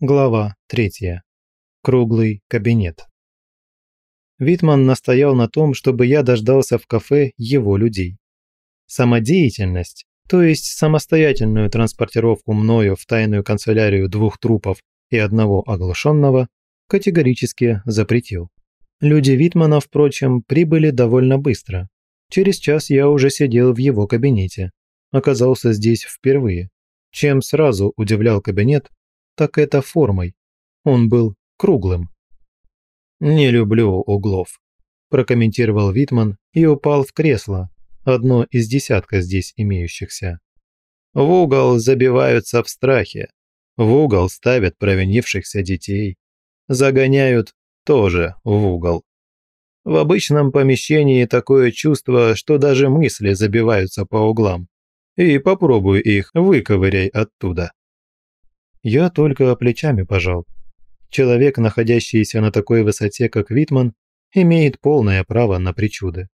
Глава 3. Круглый кабинет. Витман настоял на том, чтобы я дождался в кафе его людей. Самодеятельность, то есть самостоятельную транспортировку мною в тайную канцелярию двух трупов и одного оглушенного, категорически запретил. Люди Витмана, впрочем, прибыли довольно быстро. Через час я уже сидел в его кабинете. Оказался здесь впервые. Чем сразу удивлял кабинет, так это формой. Он был круглым. «Не люблю углов», – прокомментировал Витман и упал в кресло, одно из десятка здесь имеющихся. «В угол забиваются в страхе, в угол ставят провинившихся детей, загоняют тоже в угол. В обычном помещении такое чувство, что даже мысли забиваются по углам. И попробуй их выковыряй оттуда. Я только плечами пожал. Человек, находящийся на такой высоте, как Витман, имеет полное право на причуды.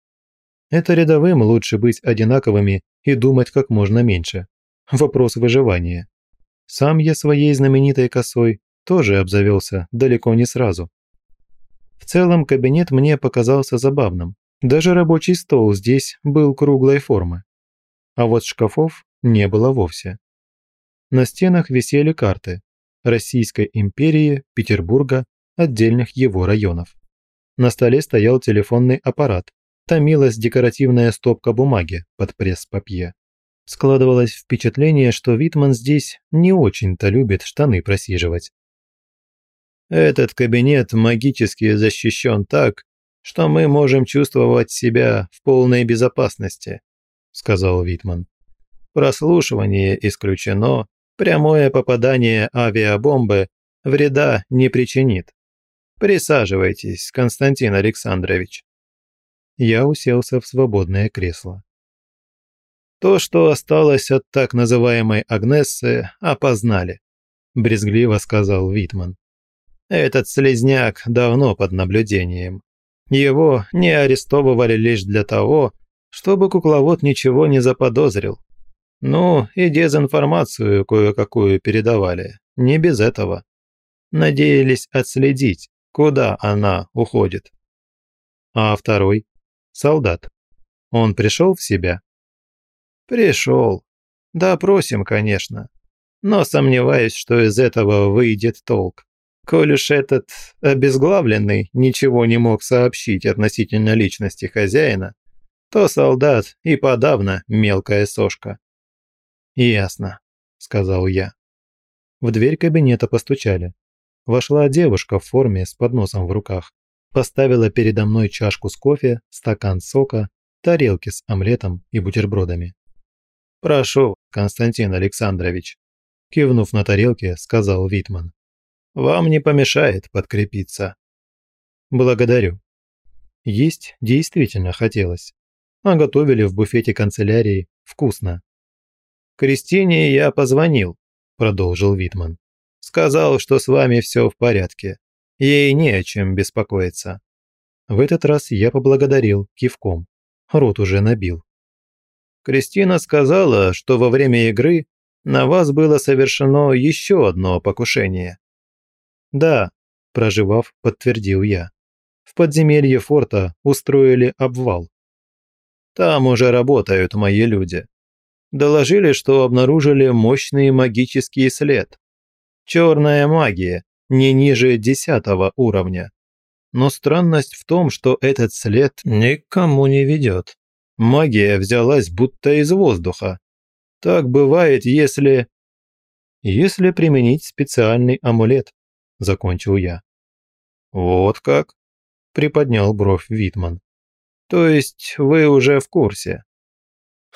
Это рядовым лучше быть одинаковыми и думать как можно меньше. Вопрос выживания. Сам я своей знаменитой косой тоже обзавелся далеко не сразу. В целом кабинет мне показался забавным. Даже рабочий стол здесь был круглой формы. А вот шкафов не было вовсе. На стенах висели карты Российской империи, Петербурга, отдельных его районов. На столе стоял телефонный аппарат, томилась декоративная стопка бумаги под пресс-папье. Складывалось впечатление, что Витман здесь не очень-то любит штаны просиживать. «Этот кабинет магически защищен так, что мы можем чувствовать себя в полной безопасности», – сказал Витман. «Прослушивание исключено, Прямое попадание авиабомбы вреда не причинит. Присаживайтесь, Константин Александрович. Я уселся в свободное кресло. То, что осталось от так называемой Агнессы, опознали, брезгливо сказал Витман. Этот слезняк давно под наблюдением. Его не арестовывали лишь для того, чтобы кукловод ничего не заподозрил. Ну, и дезинформацию кое-какую передавали. Не без этого. Надеялись отследить, куда она уходит. А второй? Солдат. Он пришел в себя? Пришел. Допросим, конечно. Но сомневаюсь, что из этого выйдет толк. Коль уж этот обезглавленный ничего не мог сообщить относительно личности хозяина, то солдат и подавно мелкая сошка. «Ясно», – сказал я. В дверь кабинета постучали. Вошла девушка в форме с подносом в руках. Поставила передо мной чашку с кофе, стакан сока, тарелки с омлетом и бутербродами. «Прошу, Константин Александрович», – кивнув на тарелки, сказал Витман. «Вам не помешает подкрепиться». «Благодарю». Есть действительно хотелось. А готовили в буфете канцелярии вкусно. Кристине я позвонил», – продолжил Витман. «Сказал, что с вами все в порядке. Ей не о чем беспокоиться». В этот раз я поблагодарил кивком. Рот уже набил. Кристина сказала, что во время игры на вас было совершено еще одно покушение. Да, проживав, подтвердил я. В подземелье форта устроили обвал. Там уже работают мои люди доложили, что обнаружили мощный магический след. Черная магия, не ниже десятого уровня. Но странность в том, что этот след никому не ведет. Магия взялась будто из воздуха. Так бывает, если... Если применить специальный амулет, закончил я. Вот как? Приподнял бровь Витман. То есть вы уже в курсе?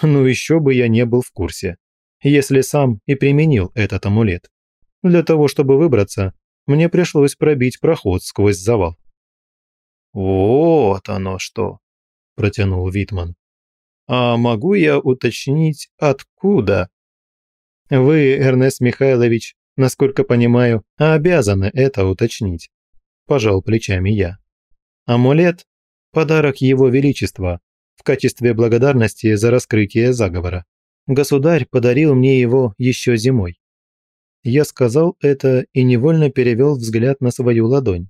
Ну еще бы я не был в курсе, если сам и применил этот амулет. Для того, чтобы выбраться, мне пришлось пробить проход сквозь завал. «Вот оно что!» – протянул Витман. «А могу я уточнить, откуда?» «Вы, Эрнест Михайлович, насколько понимаю, обязаны это уточнить», – пожал плечами я. «Амулет – подарок Его Величества, в качестве благодарности за раскрытие заговора. Государь подарил мне его еще зимой. Я сказал это и невольно перевел взгляд на свою ладонь.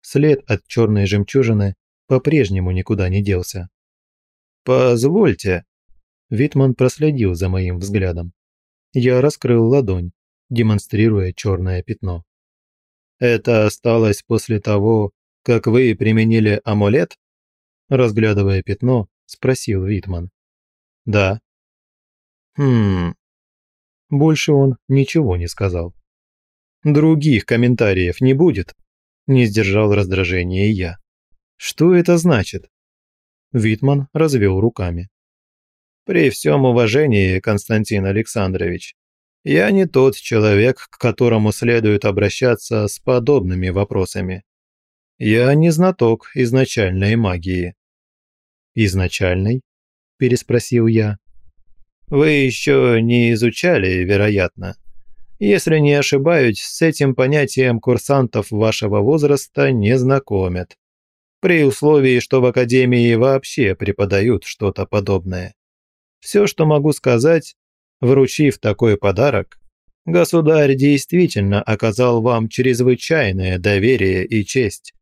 След от черной жемчужины по-прежнему никуда не делся. «Позвольте». Витман проследил за моим взглядом. Я раскрыл ладонь, демонстрируя черное пятно. «Это осталось после того, как вы применили амулет?» Разглядывая пятно, спросил Витман. «Да». «Хм...» Больше он ничего не сказал. «Других комментариев не будет?» Не сдержал раздражения я. «Что это значит?» Витман развел руками. «При всем уважении, Константин Александрович, я не тот человек, к которому следует обращаться с подобными вопросами. Я не знаток изначальной магии». «Изначальной?» – переспросил я. «Вы еще не изучали, вероятно. Если не ошибаюсь, с этим понятием курсантов вашего возраста не знакомят при условии, что в академии вообще преподают что-то подобное. Все, что могу сказать, вручив такой подарок, государь действительно оказал вам чрезвычайное доверие и честь.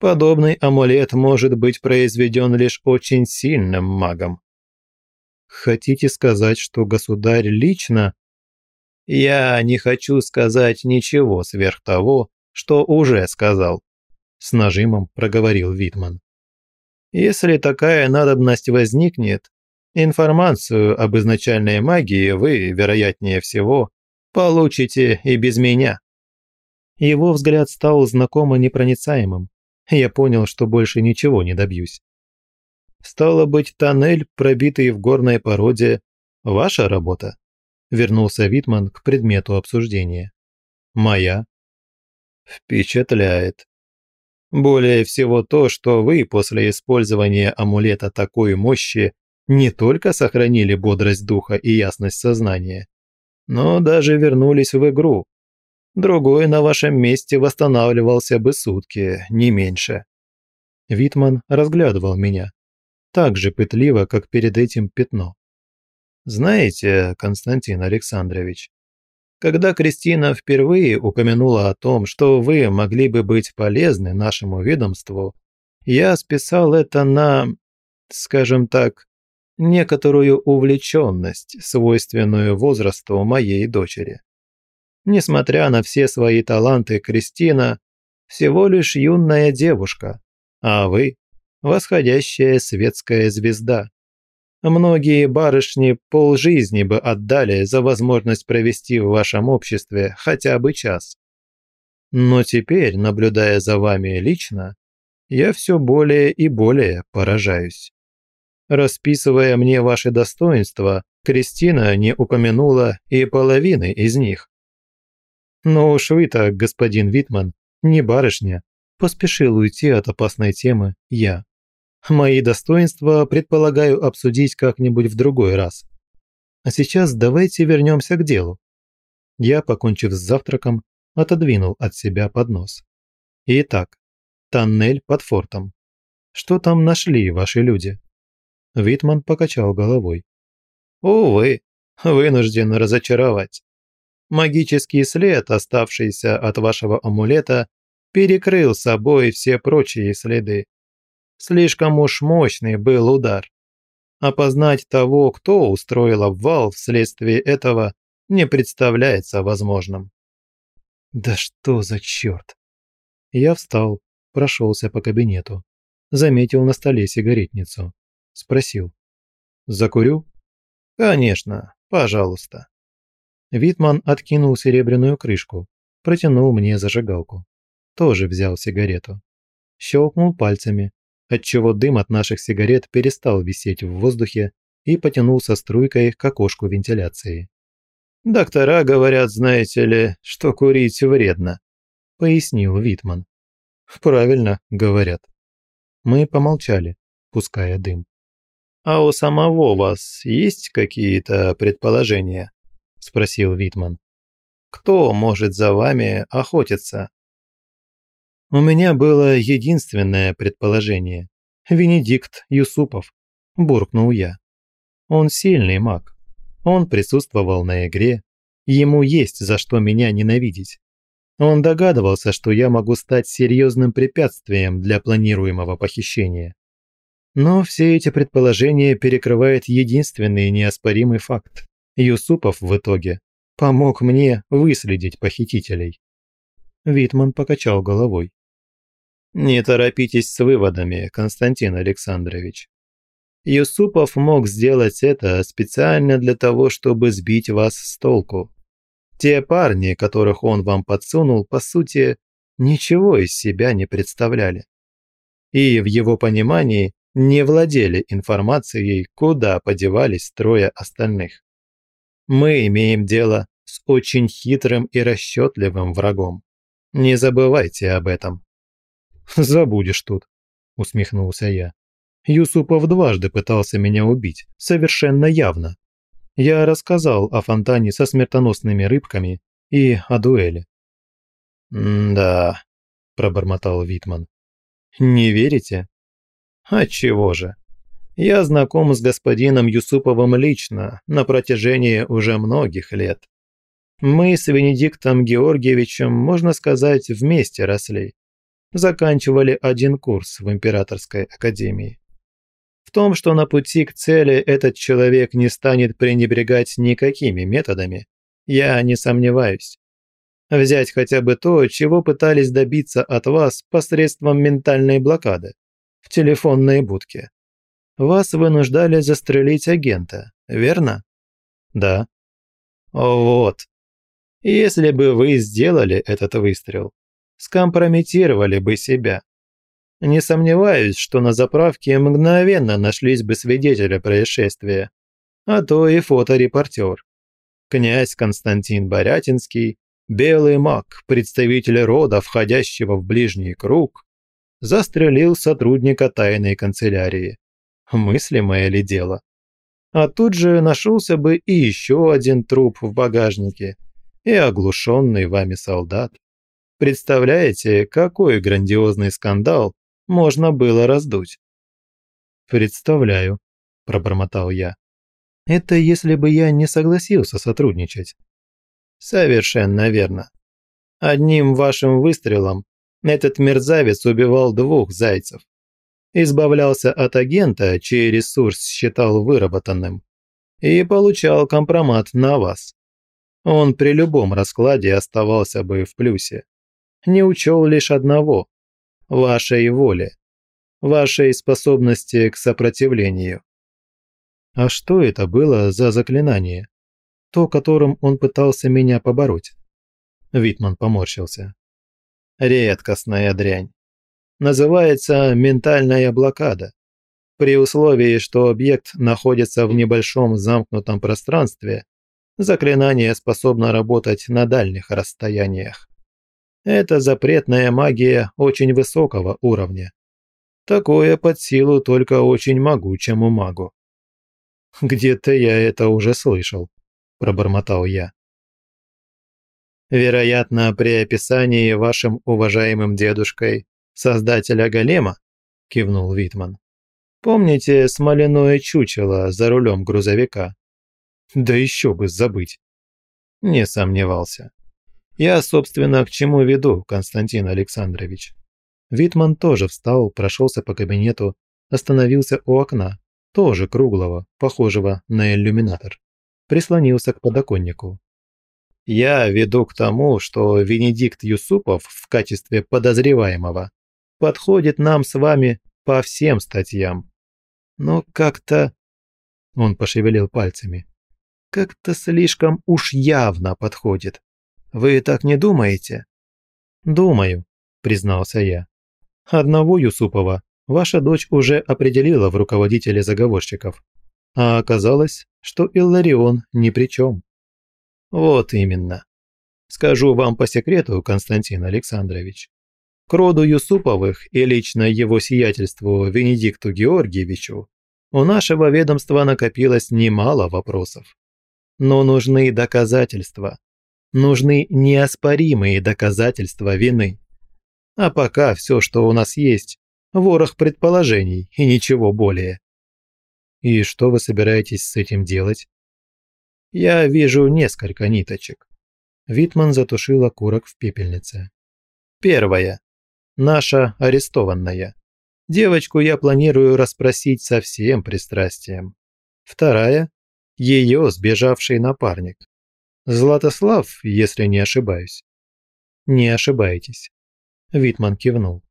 Подобный амулет может быть произведен лишь очень сильным магом. Хотите сказать, что государь лично? Я не хочу сказать ничего сверх того, что уже сказал с нажимом проговорил Витман. Если такая надобность возникнет, информацию об изначальной магии вы, вероятнее всего, получите и без меня. Его взгляд стал знакомо непроницаемым. Я понял, что больше ничего не добьюсь. Стало быть, тоннель, пробитый в горной породе, ваша работа? Вернулся Витман к предмету обсуждения. Моя. Впечатляет. Более всего то, что вы после использования амулета такой мощи не только сохранили бодрость духа и ясность сознания, но даже вернулись в игру. Другой на вашем месте восстанавливался бы сутки, не меньше. Витман разглядывал меня, так же пытливо, как перед этим пятно. Знаете, Константин Александрович, когда Кристина впервые упомянула о том, что вы могли бы быть полезны нашему ведомству, я списал это на, скажем так, некоторую увлеченность, свойственную возрасту моей дочери. Несмотря на все свои таланты, Кристина всего лишь юная девушка, а вы – восходящая светская звезда. Многие барышни полжизни бы отдали за возможность провести в вашем обществе хотя бы час. Но теперь, наблюдая за вами лично, я все более и более поражаюсь. Расписывая мне ваши достоинства, Кристина не упомянула и половины из них. Но уж вы-то, господин Витман, не барышня, поспешил уйти от опасной темы я. Мои достоинства предполагаю обсудить как-нибудь в другой раз. А сейчас давайте вернемся к делу. Я, покончив с завтраком, отодвинул от себя поднос. Итак, тоннель под фортом. Что там нашли ваши люди? Витман покачал головой. Увы, вынужден разочаровать. Магический след, оставшийся от вашего амулета, перекрыл собой все прочие следы. Слишком уж мощный был удар. Опознать того, кто устроил обвал вследствие этого, не представляется возможным. Да что за черт? Я встал, прошелся по кабинету. Заметил на столе сигаретницу. Спросил. «Закурю?» «Конечно, пожалуйста». Витман откинул серебряную крышку, протянул мне зажигалку. Тоже взял сигарету. Щелкнул пальцами, отчего дым от наших сигарет перестал висеть в воздухе и потянулся струйкой к окошку вентиляции. «Доктора говорят, знаете ли, что курить вредно», – пояснил Витман. «Правильно, говорят». Мы помолчали, пуская дым. «А у самого вас есть какие-то предположения?» – спросил Витман. «Кто может за вами охотиться?» У меня было единственное предположение. Венедикт Юсупов, буркнул я. Он сильный маг. Он присутствовал на игре. Ему есть за что меня ненавидеть. Он догадывался, что я могу стать серьезным препятствием для планируемого похищения. Но все эти предположения перекрывает единственный неоспоримый факт. Юсупов в итоге помог мне выследить похитителей. Витман покачал головой. Не торопитесь с выводами, Константин Александрович. Юсупов мог сделать это специально для того, чтобы сбить вас с толку. Те парни, которых он вам подсунул, по сути, ничего из себя не представляли. И в его понимании не владели информацией, куда подевались трое остальных. Мы имеем дело с очень хитрым и расчетливым врагом. Не забывайте об этом. «Забудешь тут», – усмехнулся я. Юсупов дважды пытался меня убить, совершенно явно. Я рассказал о фонтане со смертоносными рыбками и о дуэли. «Да», – пробормотал Витман. «Не верите?» «А чего же? Я знаком с господином Юсуповым лично на протяжении уже многих лет. Мы с Венедиктом Георгиевичем, можно сказать, вместе росли. Заканчивали один курс в Императорской академии. В том, что на пути к цели этот человек не станет пренебрегать никакими методами, я не сомневаюсь. Взять хотя бы то, чего пытались добиться от вас посредством ментальной блокады в телефонной будке. Вас вынуждали застрелить агента, верно? Да. Вот. Если бы вы сделали этот выстрел, скомпрометировали бы себя. Не сомневаюсь, что на заправке мгновенно нашлись бы свидетели происшествия, а то и фоторепортер. Князь Константин Борятинский, белый маг, представитель рода, входящего в ближний круг, застрелил сотрудника тайной канцелярии. Мыслимое ли дело? А тут же нашелся бы и еще один труп в багажнике, и оглушенный вами солдат. Представляете, какой грандиозный скандал можно было раздуть. «Представляю», – пробормотал я. «Это если бы я не согласился сотрудничать». «Совершенно верно. Одним вашим выстрелом этот мерзавец убивал двух зайцев. Избавлялся от агента, чей ресурс считал выработанным, и получал компромат на вас. Он при любом раскладе оставался бы в плюсе. Не учел лишь одного вашей воли, вашей способности к сопротивлению. А что это было за заклинание? То, которым он пытался меня побороть? Витман поморщился. Редкостная дрянь. Называется ментальная блокада. При условии, что объект находится в небольшом замкнутом пространстве, заклинание способно работать на дальних расстояниях. Это запретная магия очень высокого уровня. Такое под силу только очень могучему магу. «Где-то я это уже слышал», – пробормотал я. «Вероятно, при описании вашим уважаемым дедушкой создателя голема?» – кивнул Витман. «Помните смоляное чучело за рулем грузовика?» «Да еще бы забыть!» Не сомневался. Я, собственно, к чему веду, Константин Александрович. Витман тоже встал, прошелся по кабинету, остановился у окна, тоже круглого, похожего на иллюминатор. Прислонился к подоконнику. Я веду к тому, что Венедикт Юсупов в качестве подозреваемого подходит нам с вами по всем статьям. Но как-то... Он пошевелил пальцами. Как-то слишком уж явно подходит. Вы так не думаете?» «Думаю», – признался я. «Одного Юсупова ваша дочь уже определила в руководителе заговорщиков, а оказалось, что Илларион ни при чем». «Вот именно. Скажу вам по секрету, Константин Александрович. К роду Юсуповых и лично его сиятельству Венедикту Георгиевичу у нашего ведомства накопилось немало вопросов. Но нужны доказательства, нужны неоспоримые доказательства вины. А пока все, что у нас есть, ворох предположений и ничего более. И что вы собираетесь с этим делать? Я вижу несколько ниточек. Витман затушил окурок в пепельнице. Первая. Наша арестованная. Девочку я планирую расспросить со всем пристрастием. Вторая. Ее сбежавший напарник. Златослав, если не ошибаюсь. Не ошибаетесь. Витман кивнул.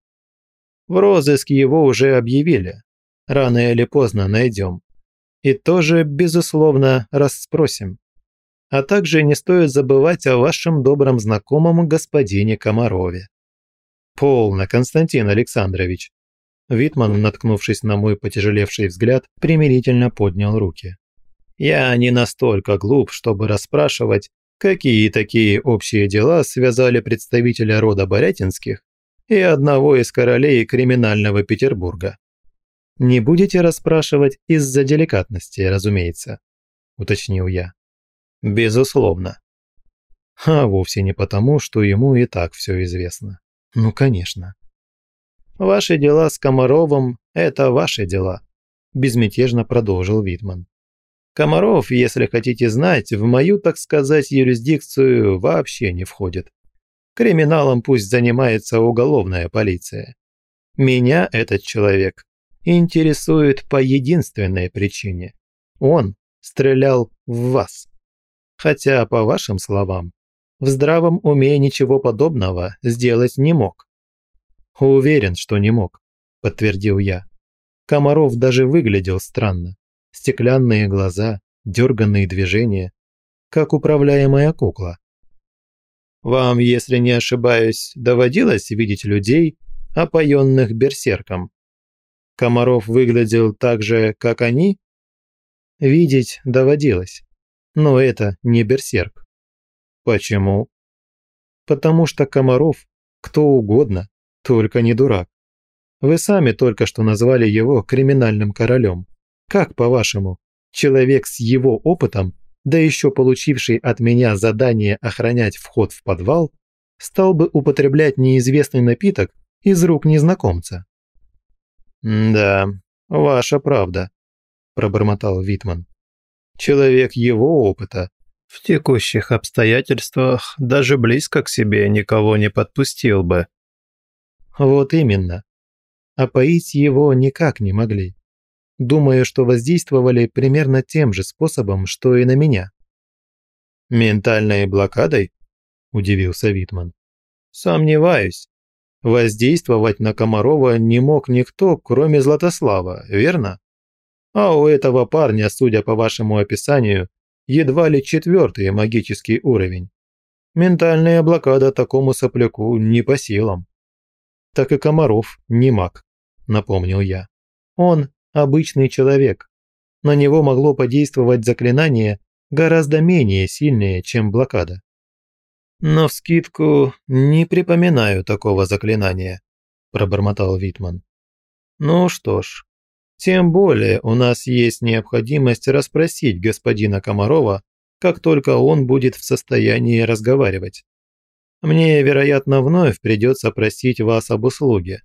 В розыск его уже объявили. Рано или поздно найдем. И тоже, безусловно, расспросим. А также не стоит забывать о вашем добром знакомом господине Комарове. Полно, Константин Александрович. Витман, наткнувшись на мой потяжелевший взгляд, примирительно поднял руки. Я не настолько глуп, чтобы расспрашивать, какие такие общие дела связали представителя рода Борятинских и одного из королей криминального Петербурга. Не будете расспрашивать из-за деликатности, разумеется, уточнил я. Безусловно. А вовсе не потому, что ему и так все известно. Ну, конечно. Ваши дела с Комаровым – это ваши дела, безмятежно продолжил Витман. Комаров, если хотите знать, в мою, так сказать, юрисдикцию вообще не входит. Криминалом пусть занимается уголовная полиция. Меня этот человек интересует по единственной причине. Он стрелял в вас. Хотя, по вашим словам, в здравом уме ничего подобного сделать не мог. Уверен, что не мог, подтвердил я. Комаров даже выглядел странно. Стеклянные глаза, дерганные движения, как управляемая кукла. Вам, если не ошибаюсь, доводилось видеть людей, опоенных берсерком? Комаров выглядел так же, как они? Видеть доводилось. Но это не берсерк. Почему? Потому что Комаров кто угодно, только не дурак. Вы сами только что назвали его криминальным королем. Как, по-вашему, человек с его опытом да еще получивший от меня задание охранять вход в подвал, стал бы употреблять неизвестный напиток из рук незнакомца. «Да, ваша правда», – пробормотал Витман. «Человек его опыта в текущих обстоятельствах даже близко к себе никого не подпустил бы». «Вот именно. А поить его никак не могли. Думаю, что воздействовали примерно тем же способом, что и на меня. «Ментальной блокадой?» – удивился Витман. «Сомневаюсь. Воздействовать на Комарова не мог никто, кроме Златослава, верно? А у этого парня, судя по вашему описанию, едва ли четвертый магический уровень. Ментальная блокада такому сопляку не по силам. Так и Комаров не маг, напомнил я. Он обычный человек. На него могло подействовать заклинание гораздо менее сильное, чем блокада. «Но вскидку не припоминаю такого заклинания», – пробормотал Витман. «Ну что ж, тем более у нас есть необходимость расспросить господина Комарова, как только он будет в состоянии разговаривать. Мне, вероятно, вновь придется просить вас об услуге,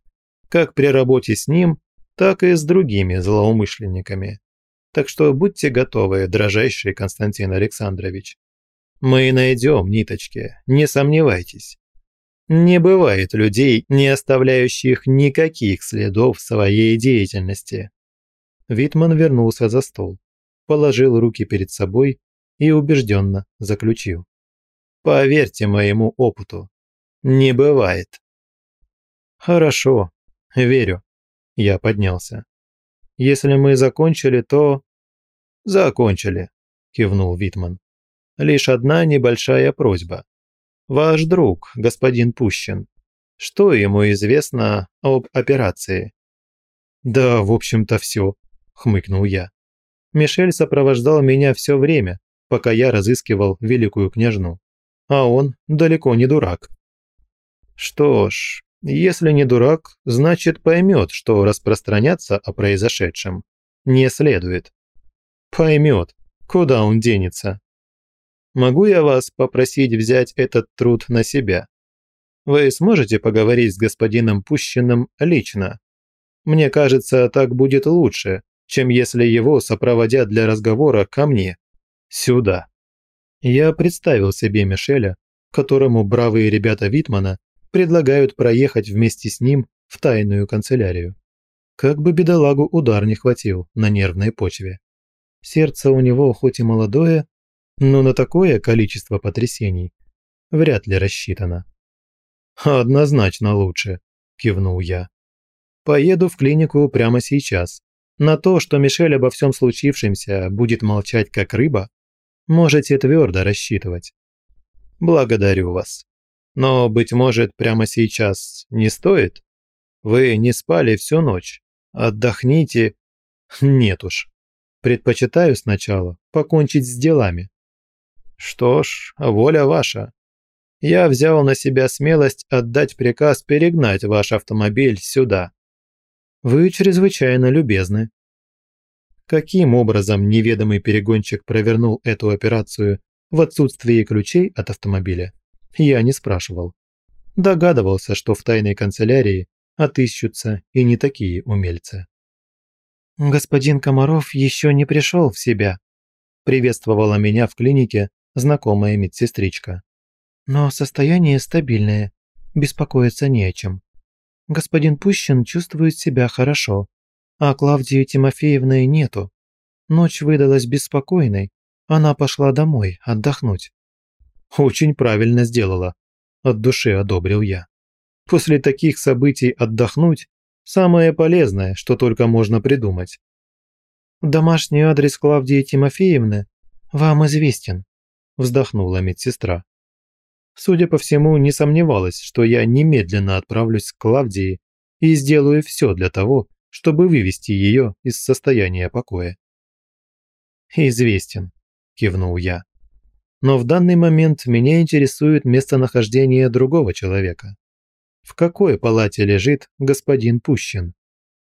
как при работе с ним, так и с другими злоумышленниками. Так что будьте готовы, дрожайший Константин Александрович. Мы найдем ниточки, не сомневайтесь. Не бывает людей, не оставляющих никаких следов своей деятельности. Витман вернулся за стол, положил руки перед собой и убежденно заключил. Поверьте моему опыту, не бывает. Хорошо, верю. Я поднялся. «Если мы закончили, то...» «Закончили», – кивнул Витман. «Лишь одна небольшая просьба. Ваш друг, господин Пущин, что ему известно об операции?» «Да, в общем-то, все», – хмыкнул я. Мишель сопровождал меня все время, пока я разыскивал великую княжну. А он далеко не дурак. Что ж, если не дурак, значит поймет, что распространяться о произошедшем не следует. Поймет, куда он денется. Могу я вас попросить взять этот труд на себя? Вы сможете поговорить с господином Пущиным лично? Мне кажется, так будет лучше, чем если его сопроводят для разговора ко мне, сюда. Я представил себе Мишеля, которому бравые ребята Витмана предлагают проехать вместе с ним в тайную канцелярию. Как бы бедолагу удар не хватил на нервной почве. Сердце у него хоть и молодое, но на такое количество потрясений вряд ли рассчитано. «Однозначно лучше», – кивнул я. «Поеду в клинику прямо сейчас. На то, что Мишель обо всем случившемся будет молчать как рыба, можете твердо рассчитывать. Благодарю вас. Но, быть может, прямо сейчас не стоит? Вы не спали всю ночь. Отдохните. Нет уж. Предпочитаю сначала покончить с делами. Что ж, воля ваша. Я взял на себя смелость отдать приказ перегнать ваш автомобиль сюда. Вы чрезвычайно любезны. Каким образом неведомый перегонщик провернул эту операцию в отсутствии ключей от автомобиля, я не спрашивал. Догадывался, что в тайной канцелярии отыщутся и не такие умельцы. «Господин Комаров еще не пришел в себя», – приветствовала меня в клинике знакомая медсестричка. «Но состояние стабильное, беспокоиться не о чем. Господин Пущин чувствует себя хорошо, а Клавдии Тимофеевны нету. Ночь выдалась беспокойной, она пошла домой отдохнуть». «Очень правильно сделала», – от души одобрил я. «После таких событий отдохнуть – самое полезное, что только можно придумать». «Домашний адрес Клавдии Тимофеевны вам известен», – вздохнула медсестра. Судя по всему, не сомневалась, что я немедленно отправлюсь к Клавдии и сделаю все для того, чтобы вывести ее из состояния покоя. «Известен», – кивнул я. «Но в данный момент меня интересует местонахождение другого человека. В какой палате лежит господин Пущин?»